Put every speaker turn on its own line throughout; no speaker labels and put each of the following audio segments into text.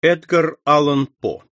Эдгар Аллан По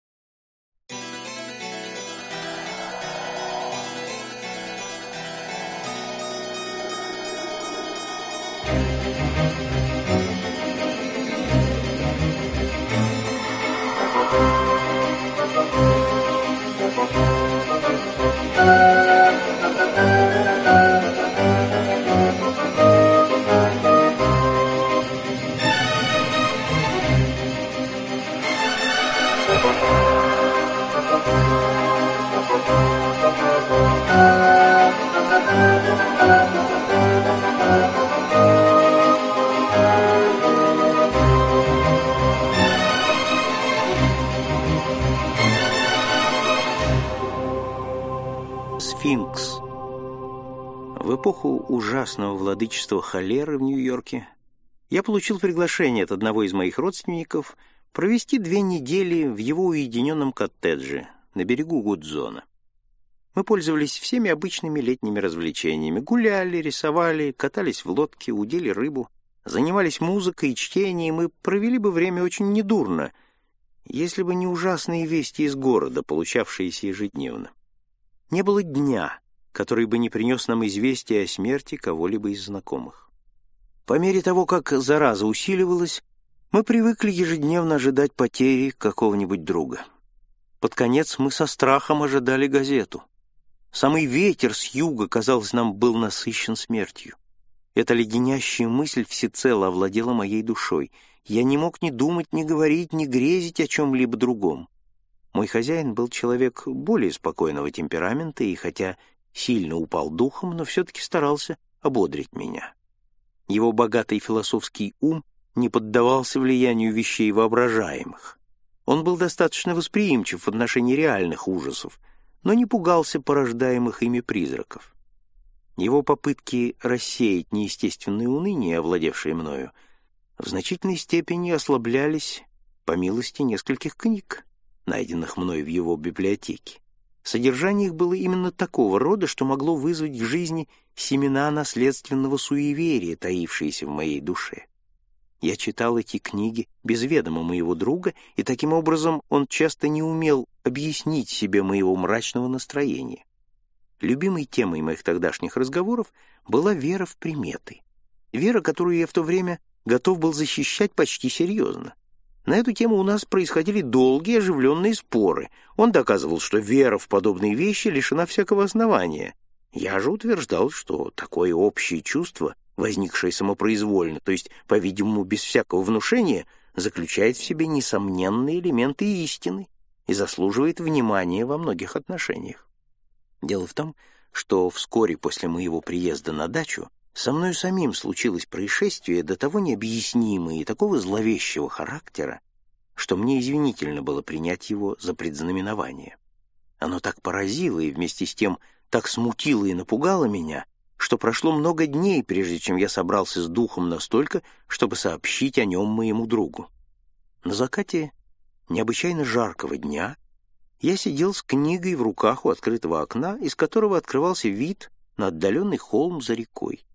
Сфинкс В эпоху ужасного владычества холеры в Нью-Йорке я получил приглашение от одного из моих родственников провести две недели в его уединенном коттедже на берегу Гудзона. Мы пользовались всеми обычными летними развлечениями. Гуляли, рисовали, катались в лодке, удили рыбу, занимались музыкой и чтением и провели бы время очень недурно, если бы не ужасные вести из города, получавшиеся ежедневно. Не было дня, который бы не принес нам известия о смерти кого-либо из знакомых. По мере того, как зараза усиливалась, мы привыкли ежедневно ожидать потери какого-нибудь друга. Под конец мы со страхом ожидали газету. Самый ветер с юга, казалось, нам был насыщен смертью. Эта леденящая мысль всецело овладела моей душой. Я не мог ни думать, ни говорить, ни грезить о чем-либо другом. Мой хозяин был человек более спокойного темперамента и, хотя сильно упал духом, но все-таки старался ободрить меня. Его богатый философский ум не поддавался влиянию вещей воображаемых. Он был достаточно восприимчив в отношении реальных ужасов, но не пугался порождаемых ими призраков. Его попытки рассеять неестественное уныние, овладевшее мною, в значительной степени ослаблялись по милости нескольких книг, найденных мной в его библиотеке. Содержание их было именно такого рода, что могло вызвать к жизни семена наследственного суеверия, таившиеся в моей душе. Я читал эти книги без ведома моего друга, и таким образом он часто не умел объяснить себе моего мрачного настроения. Любимой темой моих тогдашних разговоров была вера в приметы. Вера, которую я в то время готов был защищать почти серьезно. На эту тему у нас происходили долгие оживленные споры. Он доказывал, что вера в подобные вещи лишена всякого основания. Я же утверждал, что такое общее чувство, возникшее самопроизвольно, то есть, по-видимому, без всякого внушения, заключает в себе несомненные элементы истины и заслуживает внимания во многих отношениях. Дело в том, что вскоре после моего приезда на дачу со мною самим случилось происшествие до того необъяснимое и такого зловещего характера, что мне извинительно было принять его за предзнаменование. Оно так поразило и вместе с тем так смутило и напугало меня, что прошло много дней, прежде чем я собрался с духом настолько, чтобы сообщить о нем моему другу. На закате необычайно жаркого дня я сидел с книгой в руках у открытого окна, из которого открывался вид на отдаленный холм за рекой.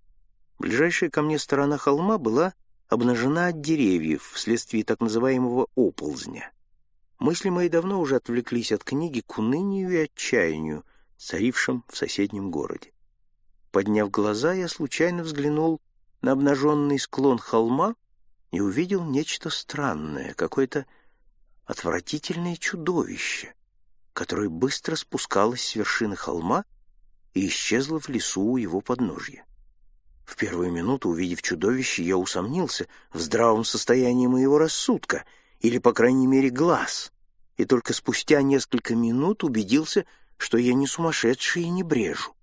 Ближайшая ко мне сторона холма была обнажена от деревьев вследствие так называемого оползня. Мысли мои давно уже отвлеклись от книги к унынию и отчаянию, царившим в соседнем городе. Подняв глаза, я случайно взглянул на обнаженный склон холма и увидел нечто странное, какое-то отвратительное чудовище, которое быстро спускалось с вершины холма и исчезло в лесу у его подножья. В первую минуту, увидев чудовище, я усомнился в здравом состоянии моего рассудка, или, по крайней мере, глаз, и только спустя несколько минут убедился, что я не сумасшедший и не брежу.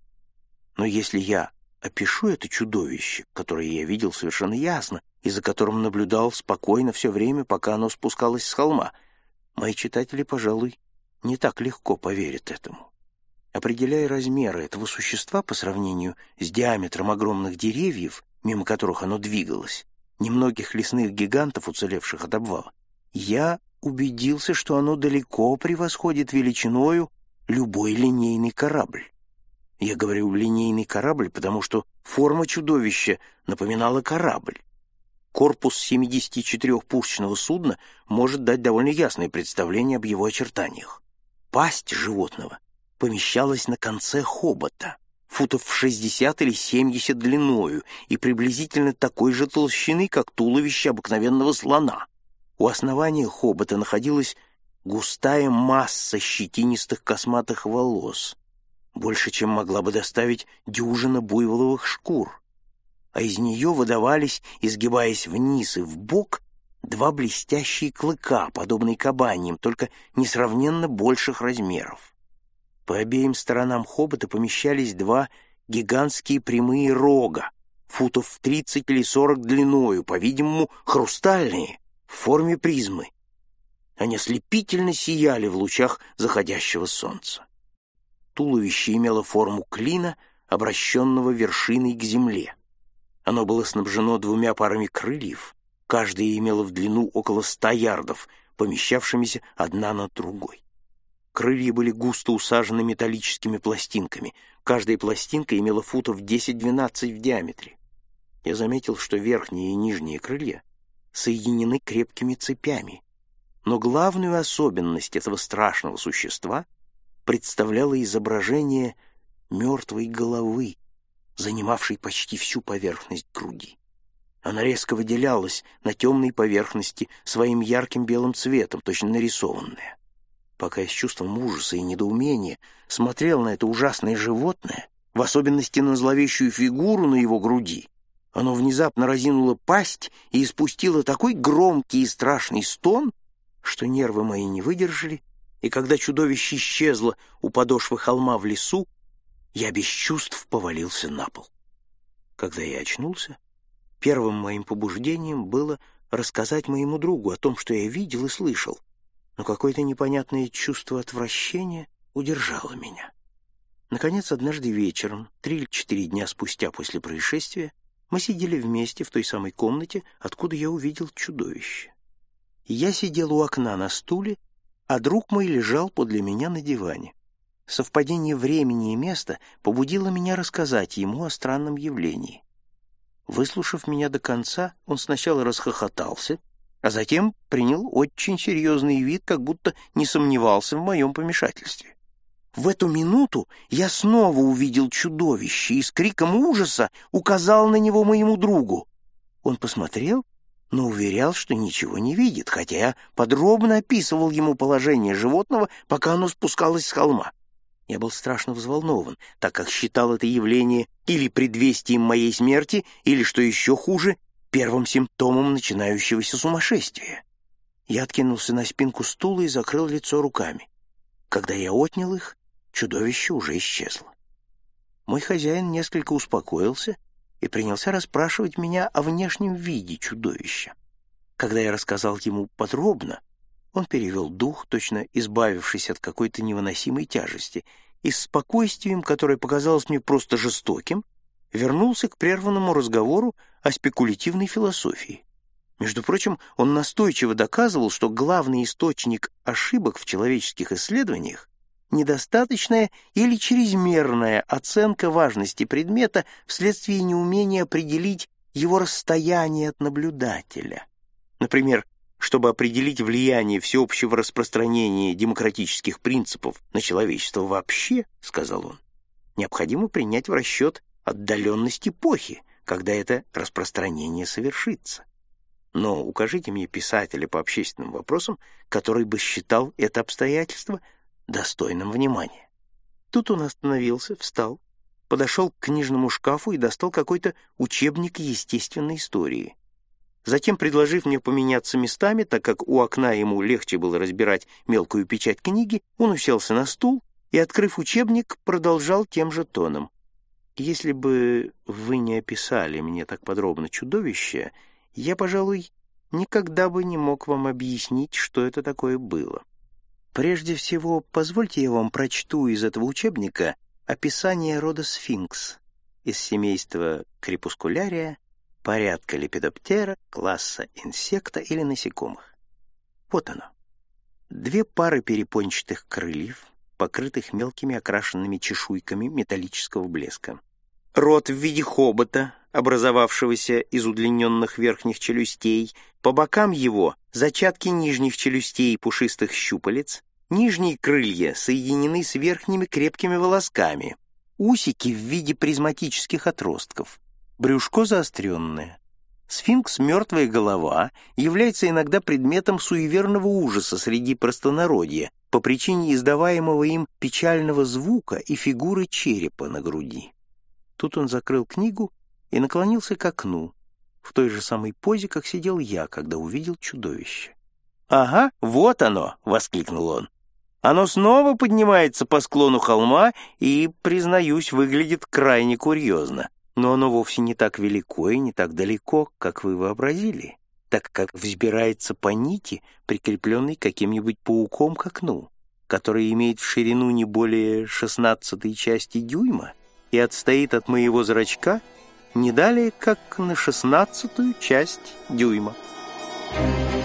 Но если я опишу это чудовище, которое я видел совершенно ясно и за которым наблюдал спокойно все время, пока оно спускалось с холма, мои читатели, пожалуй, не так легко поверят этому. Определяя размеры этого существа по сравнению с диаметром огромных деревьев, мимо которых оно двигалось, немногих лесных гигантов, уцелевших от обвала, я убедился, что оно далеко превосходит величиною любой линейный корабль. Я говорю «линейный корабль», потому что форма чудовища напоминала корабль. Корпус 74-пушечного судна может дать довольно ясное представление об его очертаниях. Пасть животного помещалась на конце хобота, футов в 60 или 70 длиною и приблизительно такой же толщины, как туловище обыкновенного слона. У основания хобота находилась густая масса щетинистых косматых волос, больше, чем могла бы доставить дюжина буйволовых шкур, а из нее выдавались, изгибаясь вниз и в бок, два блестящие клыка, подобные кабаньям, только несравненно больших размеров. По обеим сторонам хобота помещались два гигантские прямые рога, футов в тридцать или сорок длиною, по-видимому, хрустальные, в форме призмы. Они ослепительно сияли в лучах заходящего солнца. Туловище имело форму клина, обращенного вершиной к земле. Оно было снабжено двумя парами крыльев, каждая имела в длину около ста ярдов, помещавшимися одна над другой. Крылья были густо усажены металлическими пластинками. Каждая пластинка имела футов 10-12 в диаметре. Я заметил, что верхние и нижние крылья соединены крепкими цепями. Но главную особенность этого страшного существа представляло изображение мертвой головы, занимавшей почти всю поверхность груди. Она резко выделялась на темной поверхности своим ярким белым цветом, точно нарисованная. Пока я с чувством ужаса и недоумения смотрел на это ужасное животное, в особенности на зловещую фигуру на его груди, оно внезапно разинуло пасть и испустило такой громкий и страшный стон, что нервы мои не выдержали, и когда чудовище исчезло у подошвы холма в лесу, я без чувств повалился на пол. Когда я очнулся, первым моим побуждением было рассказать моему другу о том, что я видел и слышал, но какое-то непонятное чувство отвращения удержало меня. Наконец, однажды вечером, три или четыре дня спустя после происшествия, мы сидели вместе в той самой комнате, откуда я увидел чудовище. Я сидел у окна на стуле, а друг мой лежал подле меня на диване. Совпадение времени и места побудило меня рассказать ему о странном явлении. Выслушав меня до конца, он сначала расхохотался, а затем принял очень серьезный вид, как будто не сомневался в моем помешательстве. В эту минуту я снова увидел чудовище и с криком ужаса указал на него моему другу. Он посмотрел, но уверял, что ничего не видит, хотя я подробно описывал ему положение животного, пока оно спускалось с холма. Я был страшно взволнован, так как считал это явление или предвестием моей смерти, или, что еще хуже, первым симптомом начинающегося сумасшествия. Я откинулся на спинку стула и закрыл лицо руками. Когда я отнял их, чудовище уже исчезло. Мой хозяин несколько успокоился и принялся расспрашивать меня о внешнем виде чудовища. Когда я рассказал ему подробно, он перевел дух, точно избавившись от какой-то невыносимой тяжести, и с спокойствием, которое показалось мне просто жестоким, вернулся к прерванному разговору о спекулятивной философии. Между прочим, он настойчиво доказывал, что главный источник ошибок в человеческих исследованиях недостаточная или чрезмерная оценка важности предмета вследствие неумения определить его расстояние от наблюдателя. Например, чтобы определить влияние всеобщего распространения демократических принципов на человечество вообще, сказал он, необходимо принять в расчет отдаленность эпохи, когда это распространение совершится. Но укажите мне писателя по общественным вопросам, который бы считал это обстоятельство достойным внимания. Тут он остановился, встал, подошел к книжному шкафу и достал какой-то учебник естественной истории. Затем, предложив мне поменяться местами, так как у окна ему легче было разбирать мелкую печать книги, он уселся на стул и, открыв учебник, продолжал тем же тоном. «Если бы вы не описали мне так подробно чудовище, я, пожалуй, никогда бы не мог вам объяснить, что это такое было. Прежде всего, позвольте я вам прочту из этого учебника описание рода сфинкс из семейства крепускулярия порядка лепидоптера, класса инсекта или насекомых. Вот оно. Две пары перепончатых крыльев, покрытых мелкими окрашенными чешуйками металлического блеска. Рот в виде хобота, образовавшегося из удлиненных верхних челюстей, по бокам его зачатки нижних челюстей пушистых щупалец, нижние крылья соединены с верхними крепкими волосками, усики в виде призматических отростков, брюшко заостренное. Сфинкс «Мертвая голова» является иногда предметом суеверного ужаса среди простонародья по причине издаваемого им печального звука и фигуры черепа на груди. Тут он закрыл книгу и наклонился к окну, в той же самой позе, как сидел я, когда увидел чудовище. «Ага, вот оно!» — воскликнул он. «Оно снова поднимается по склону холма и, признаюсь, выглядит крайне курьезно. Но оно вовсе не так велико и не так далеко, как вы вообразили, так как взбирается по нити, прикрепленной каким-нибудь пауком к окну, который имеет в ширину не более шестнадцатой части дюйма и отстоит от моего зрачка не далее, как на шестнадцатую часть дюйма. Thank you.